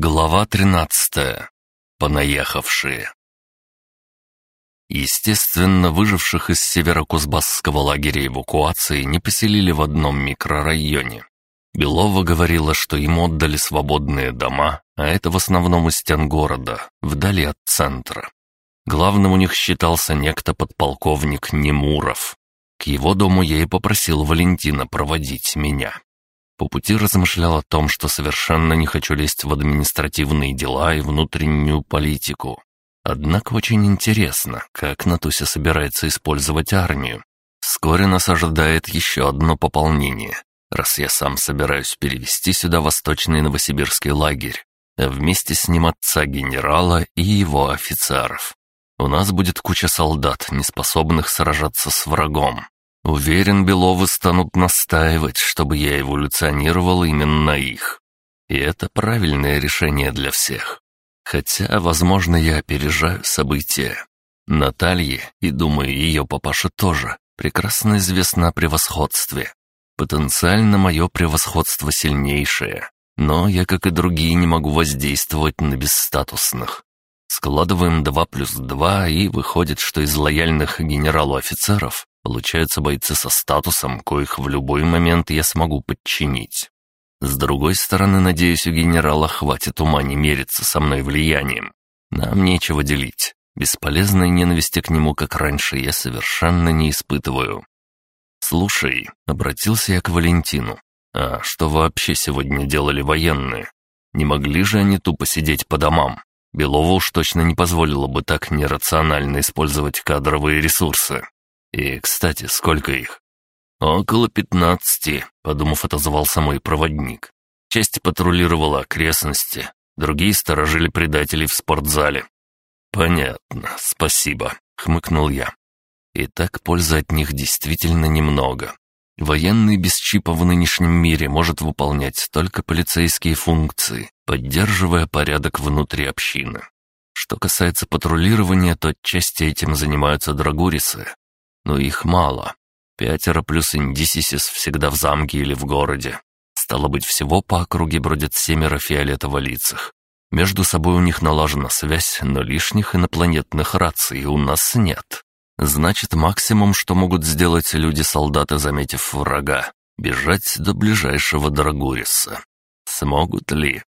Глава 13. Понаехавшие. Естественно, выживших из северокузбасского лагеря эвакуации не поселили в одном микрорайоне. Белова говорила, что им отдали свободные дома, а это в основном у стен города, вдали от центра. Главным у них считался некто подполковник Немуров. К его дому я и попросил Валентина проводить меня. По пути размышлял о том, что совершенно не хочу лезть в административные дела и внутреннюю политику. Однако очень интересно, как Натуся собирается использовать армию. Вскоре нас ожидает еще одно пополнение, раз я сам собираюсь перевести сюда восточный новосибирский лагерь, а вместе с ним отца генерала и его офицеров. У нас будет куча солдат, не способных сражаться с врагом, Уверен, Беловы станут настаивать, чтобы я эволюционировал именно их. И это правильное решение для всех. Хотя, возможно, я опережаю события. Наталье, и, думаю, ее папаша тоже, прекрасно известно о превосходстве. Потенциально мое превосходство сильнейшее, но я, как и другие, не могу воздействовать на бесстатусных. Складываем 2 плюс 2, и выходит, что из лояльных генералу офицеров получаются бойцы со статусом, коих в любой момент я смогу подчинить. С другой стороны, надеюсь, у генерала хватит ума не мериться со мной влиянием. Нам нечего делить. Бесполезной ненависти к нему, как раньше, я совершенно не испытываю. «Слушай», — обратился я к Валентину, — «а что вообще сегодня делали военные? Не могли же они тупо сидеть по домам? Белова уж точно не позволила бы так нерационально использовать кадровые ресурсы». И, кстати, сколько их?» «Около пятнадцати», — подумав, отозвался мой проводник. Часть патрулировала окрестности, другие сторожили предателей в спортзале. «Понятно, спасибо», — хмыкнул я. И так пользы от них действительно немного. Военный без чипа в нынешнем мире может выполнять только полицейские функции, поддерживая порядок внутри общины. Что касается патрулирования, то отчасти этим занимаются драгурисы, но их мало. Пятеро плюс индисисис всегда в замке или в городе. Стало быть, всего по округе бродят семеро фиолетово-лицых. Между собой у них налажена связь, но лишних инопланетных раций у нас нет. Значит, максимум, что могут сделать люди-солдаты, заметив врага, бежать до ближайшего Драгуриса. Смогут ли?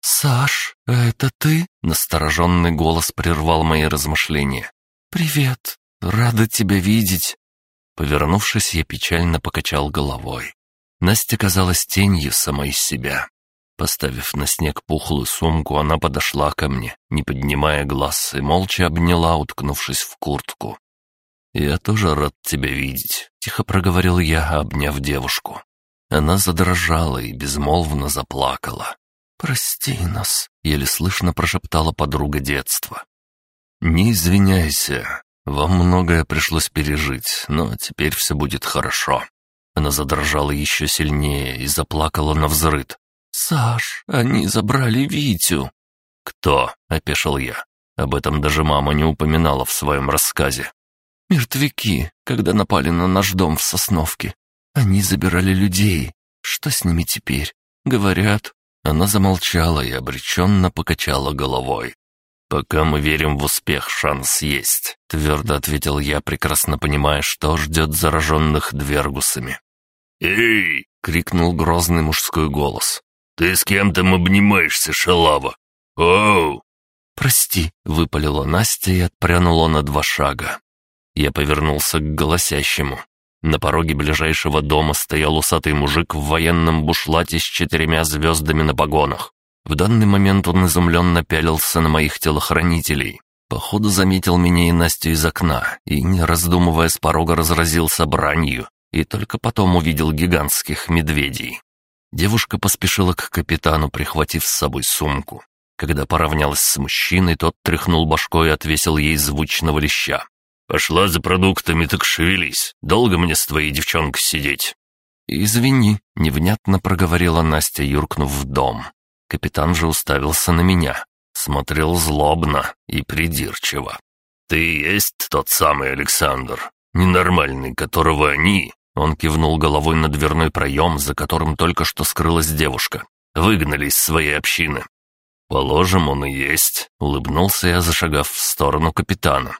«Саш, это ты?» — настороженный голос прервал мои размышления. «Привет, рада тебя видеть!» Повернувшись, я печально покачал головой. Настя казалась тенью самой себя. Поставив на снег пухлую сумку, она подошла ко мне, не поднимая глаз, и молча обняла, уткнувшись в куртку. «Я тоже рад тебя видеть», — тихо проговорил я, обняв девушку. Она задрожала и безмолвно заплакала. «Прости нас», — еле слышно прошептала подруга детства. «Не извиняйся. Вам многое пришлось пережить, но теперь все будет хорошо». Она задрожала еще сильнее и заплакала на взрыд. «Саш, они забрали Витю!» «Кто?» — опешил я. Об этом даже мама не упоминала в своем рассказе. «Мертвяки, когда напали на наш дом в Сосновке. Они забирали людей. Что с ними теперь?» «Говорят». Она замолчала и обреченно покачала головой. «Пока мы верим в успех, шанс есть», — твердо ответил я, прекрасно понимая, что ждет зараженных двергусами. «Эй!» — крикнул грозный мужской голос. «Ты с кем там обнимаешься, шалава? Оу!» «Прости», — выпалила Настя и отпрянула на два шага. Я повернулся к голосящему. На пороге ближайшего дома стоял усатый мужик в военном бушлате с четырьмя звездами на погонах. В данный момент он изумленно пялился на моих телохранителей. Походу заметил меня и Настю из окна, и, не раздумывая, с порога разразился бранью, и только потом увидел гигантских медведей. Девушка поспешила к капитану, прихватив с собой сумку. Когда поравнялась с мужчиной, тот тряхнул башкой и отвесил ей звучного леща. «Пошла за продуктами, так шевелись. Долго мне с твоей девчонкой сидеть?» «Извини», — невнятно проговорила Настя, юркнув в дом. Капитан же уставился на меня, смотрел злобно и придирчиво. «Ты есть тот самый Александр, ненормальный, которого они...» Он кивнул головой на дверной проем, за которым только что скрылась девушка. «Выгнали из своей общины». «Положим, он и есть», — улыбнулся я, зашагав в сторону капитана.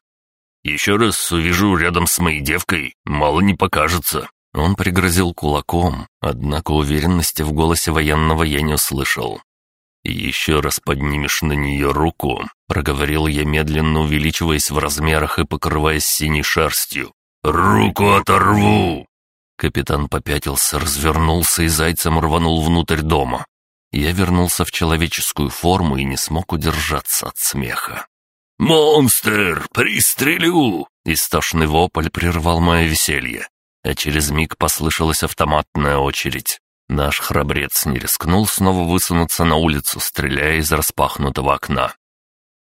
«Еще раз увижу рядом с моей девкой, мало не покажется», он пригрозил кулаком, однако уверенности в голосе военного я не услышал и еще раз поднимешь на нее руку», — проговорил я, медленно увеличиваясь в размерах и покрываясь синей шерстью. «Руку оторву!» Капитан попятился, развернулся и зайцем рванул внутрь дома. Я вернулся в человеческую форму и не смог удержаться от смеха. «Монстр! Пристрелю!» Истошный вопль прервал мое веселье, а через миг послышалась автоматная очередь. Наш храбрец не рискнул снова высунуться на улицу, стреляя из распахнутого окна.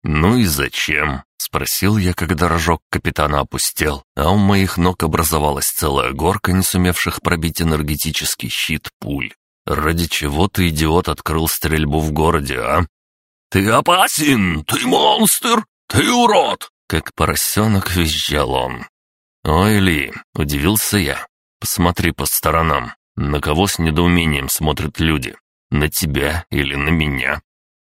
«Ну и зачем?» — спросил я, когда рожок капитана опустел, а у моих ног образовалась целая горка, не сумевших пробить энергетический щит пуль. «Ради чего ты, идиот, открыл стрельбу в городе, а?» «Ты опасен! Ты монстр! Ты урод!» Как поросенок визжал он. «Ой, Ли!» — удивился я. «Посмотри по сторонам. На кого с недоумением смотрят люди? На тебя или на меня?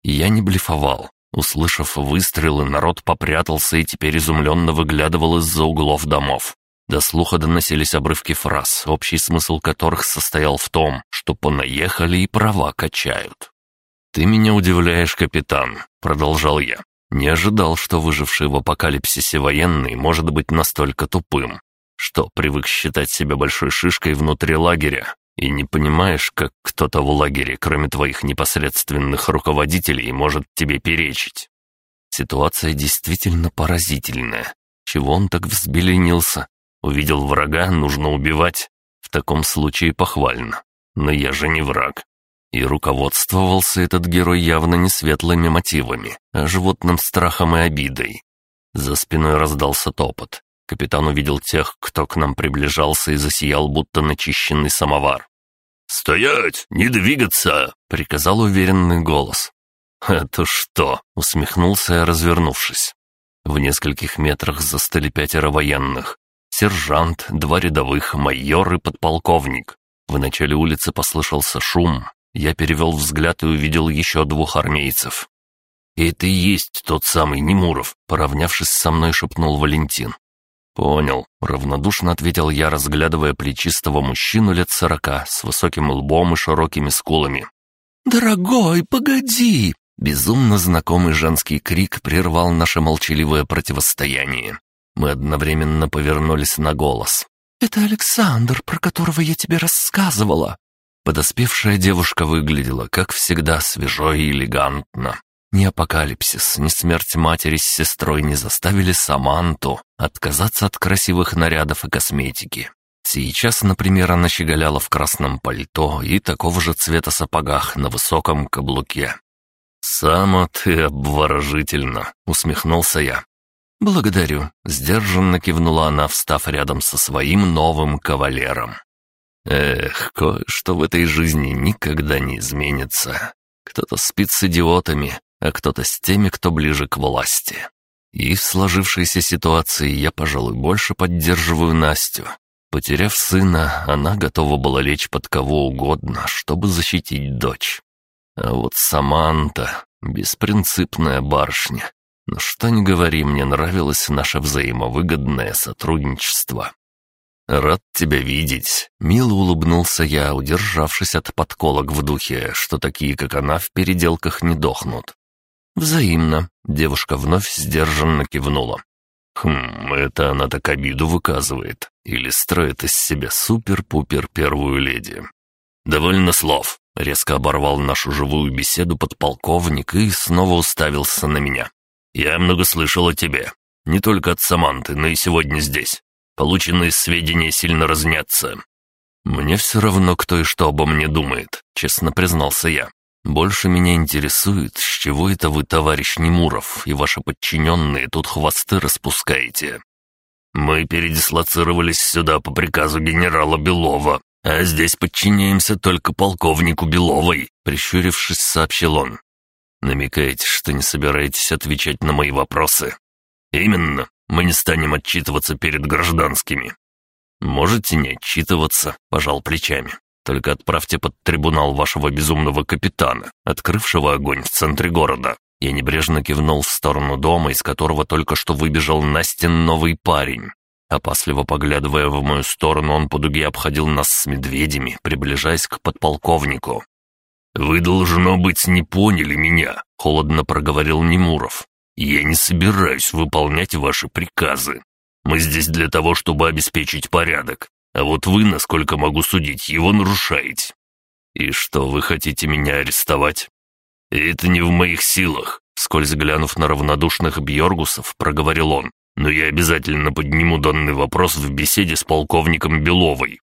Я не блефовал. Услышав выстрелы, народ попрятался и теперь изумленно выглядывал из-за углов домов. До слуха доносились обрывки фраз, общий смысл которых состоял в том, что понаехали и права качают. «Ты меня удивляешь, капитан», — продолжал я. «Не ожидал, что выживший в апокалипсисе военный может быть настолько тупым что привык считать себя большой шишкой внутри лагеря, и не понимаешь, как кто-то в лагере, кроме твоих непосредственных руководителей, может тебе перечить. Ситуация действительно поразительная. Чего он так взбеленился? Увидел врага, нужно убивать. В таком случае похвально. Но я же не враг. И руководствовался этот герой явно не светлыми мотивами, а животным страхом и обидой. За спиной раздался топот. Капитан увидел тех, кто к нам приближался и засиял, будто начищенный самовар. «Стоять! Не двигаться!» — приказал уверенный голос. «Это что?» — усмехнулся я, развернувшись. В нескольких метрах застыли пятеро военных. Сержант, два рядовых, майор и подполковник. В начале улицы послышался шум. Я перевел взгляд и увидел еще двух армейцев. «Это и есть тот самый Немуров», — поравнявшись со мной, шепнул Валентин. «Понял», — равнодушно ответил я, разглядывая плечистого мужчину лет сорока с высоким лбом и широкими скулами. «Дорогой, погоди!» Безумно знакомый женский крик прервал наше молчаливое противостояние. Мы одновременно повернулись на голос. «Это Александр, про которого я тебе рассказывала». Подоспевшая девушка выглядела, как всегда, свежо и элегантно. Ни апокалипсис, ни смерть матери с сестрой не заставили Саманту отказаться от красивых нарядов и косметики. Сейчас, например, она щеголяла в красном пальто и такого же цвета сапогах на высоком каблуке. «Сама ты обворожительно!» — усмехнулся я. «Благодарю», — сдержанно кивнула она, встав рядом со своим новым кавалером. «Эх, кое-что в этой жизни никогда не изменится. Кто-то спит с идиотами, а кто-то с теми, кто ближе к власти. И в сложившейся ситуации я, пожалуй, больше поддерживаю Настю. Потеряв сына, она готова была лечь под кого угодно, чтобы защитить дочь. А вот Саманта — беспринципная барышня. Но что ни говори, мне нравилось наше взаимовыгодное сотрудничество. «Рад тебя видеть», — мило улыбнулся я, удержавшись от подколок в духе, что такие, как она, в переделках не дохнут. «Взаимно», — девушка вновь сдержанно кивнула. «Хм, это она так обиду выказывает. Или строит из себя супер-пупер первую леди». «Довольно слов», — резко оборвал нашу живую беседу подполковник и снова уставился на меня. «Я много слышал о тебе. Не только от Саманты, но и сегодня здесь. Полученные сведения сильно разнятся. «Мне все равно, кто и что обо мне думает», — честно признался я. Больше меня интересует, с чего это вы, товарищ Немуров, и ваши подчиненные тут хвосты распускаете. Мы передислоцировались сюда по приказу генерала Белова, а здесь подчиняемся только полковнику Беловой», — прищурившись, сообщил он. «Намекаете, что не собираетесь отвечать на мои вопросы?» «Именно. Мы не станем отчитываться перед гражданскими». «Можете не отчитываться», — пожал плечами. Только отправьте под трибунал вашего безумного капитана, открывшего огонь в центре города». Я небрежно кивнул в сторону дома, из которого только что выбежал Настин новый парень. Опасливо поглядывая в мою сторону, он по дуге обходил нас с медведями, приближаясь к подполковнику. «Вы, должно быть, не поняли меня», — холодно проговорил Немуров. «Я не собираюсь выполнять ваши приказы. Мы здесь для того, чтобы обеспечить порядок. А вот вы, насколько могу судить, его нарушаете. И что, вы хотите меня арестовать? И это не в моих силах, вскользь глянув на равнодушных Бьоргусов, проговорил он. Но я обязательно подниму данный вопрос в беседе с полковником Беловой.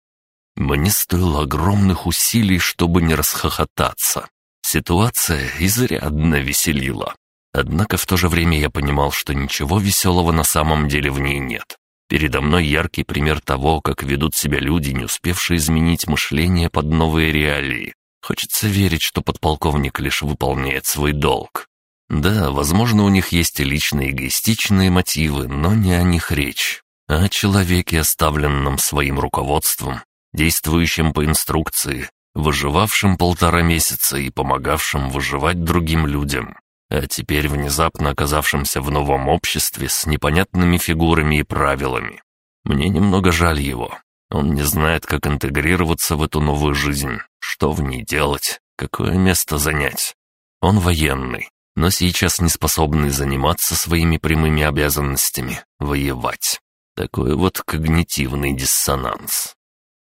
Мне стоило огромных усилий, чтобы не расхохотаться. Ситуация изрядно веселила. Однако в то же время я понимал, что ничего веселого на самом деле в ней нет. Передо мной яркий пример того, как ведут себя люди, не успевшие изменить мышление под новые реалии. Хочется верить, что подполковник лишь выполняет свой долг. Да, возможно, у них есть и личные эгоистичные мотивы, но не о них речь, а о человеке, оставленном своим руководством, действующем по инструкции, выживавшем полтора месяца и помогавшем выживать другим людям а теперь внезапно оказавшимся в новом обществе с непонятными фигурами и правилами. Мне немного жаль его. Он не знает, как интегрироваться в эту новую жизнь, что в ней делать, какое место занять. Он военный, но сейчас не способный заниматься своими прямыми обязанностями — воевать. Такой вот когнитивный диссонанс.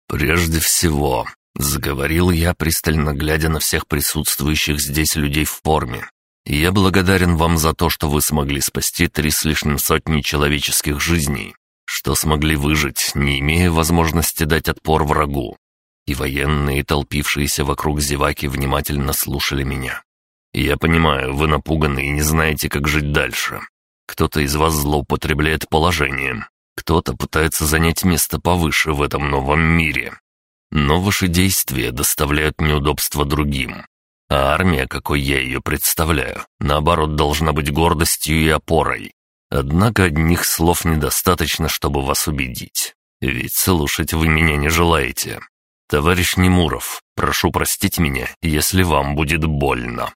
«Прежде всего», — заговорил я, пристально глядя на всех присутствующих здесь людей в форме, я благодарен вам за то, что вы смогли спасти три с лишним сотни человеческих жизней, что смогли выжить, не имея возможности дать отпор врагу. И военные, толпившиеся вокруг зеваки, внимательно слушали меня. Я понимаю, вы напуганы и не знаете, как жить дальше. Кто-то из вас злоупотребляет положением, кто-то пытается занять место повыше в этом новом мире. Но ваши действия доставляют неудобства другим, а армия, какой я ее представляю, наоборот, должна быть гордостью и опорой. Однако одних слов недостаточно, чтобы вас убедить. Ведь слушать вы меня не желаете. Товарищ Немуров, прошу простить меня, если вам будет больно».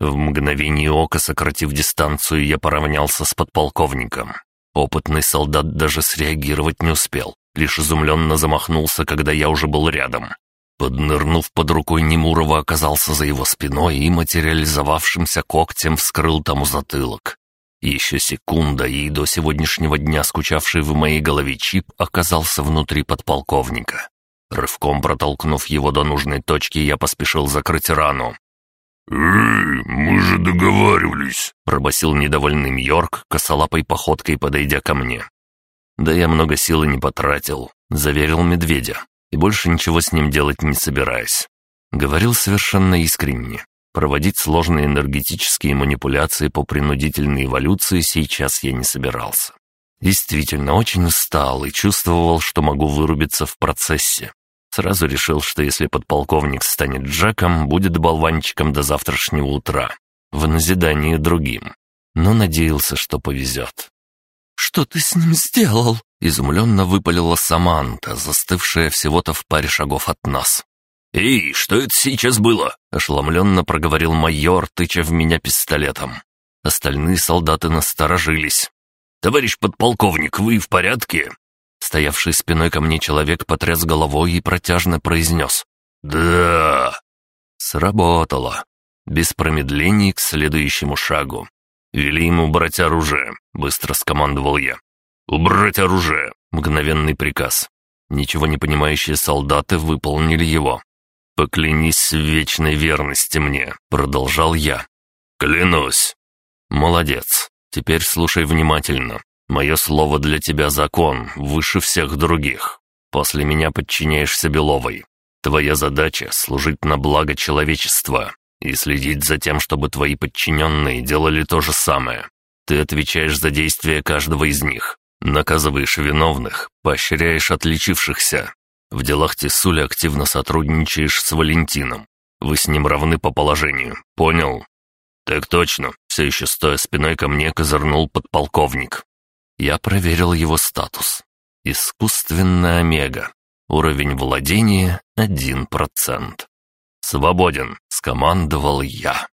В мгновение ока, сократив дистанцию, я поравнялся с подполковником. Опытный солдат даже среагировать не успел, лишь изумленно замахнулся, когда я уже был рядом. Поднырнув под рукой Немурова, оказался за его спиной и материализовавшимся когтем вскрыл тому затылок. Еще секунда, и до сегодняшнего дня скучавший в моей голове чип оказался внутри подполковника. Рывком протолкнув его до нужной точки, я поспешил закрыть рану. «Эй, мы же договаривались!» — пробасил недовольный Йорк, косолапой походкой подойдя ко мне. «Да я много силы не потратил», — заверил медведя и больше ничего с ним делать не собираюсь. Говорил совершенно искренне. Проводить сложные энергетические манипуляции по принудительной эволюции сейчас я не собирался. Действительно, очень устал и чувствовал, что могу вырубиться в процессе. Сразу решил, что если подполковник станет Джеком, будет болванчиком до завтрашнего утра, в назидании другим. Но надеялся, что повезет. «Что ты с ним сделал?» — изумленно выпалила Саманта, застывшая всего-то в паре шагов от нас. «Эй, что это сейчас было?» — ошеломленно проговорил майор, тыча в меня пистолетом. Остальные солдаты насторожились. «Товарищ подполковник, вы в порядке?» Стоявший спиной ко мне человек потряс головой и протяжно произнес. «Да!» Сработало. Без промедлений к следующему шагу. «Вели ему брать оружие», — быстро скомандовал я. «Убрать оружие!» — мгновенный приказ. Ничего не понимающие солдаты выполнили его. «Поклянись в вечной верности мне», — продолжал я. «Клянусь». «Молодец. Теперь слушай внимательно. Мое слово для тебя закон, выше всех других. После меня подчиняешься Беловой. Твоя задача — служить на благо человечества и следить за тем, чтобы твои подчиненные делали то же самое. Ты отвечаешь за действия каждого из них, наказываешь виновных, поощряешь отличившихся. В делах Тесуля активно сотрудничаешь с Валентином. Вы с ним равны по положению, понял? Так точно, все еще стоя спиной ко мне, козырнул подполковник. Я проверил его статус. Искусственная омега. Уровень владения 1%. Свободен скомандовал я.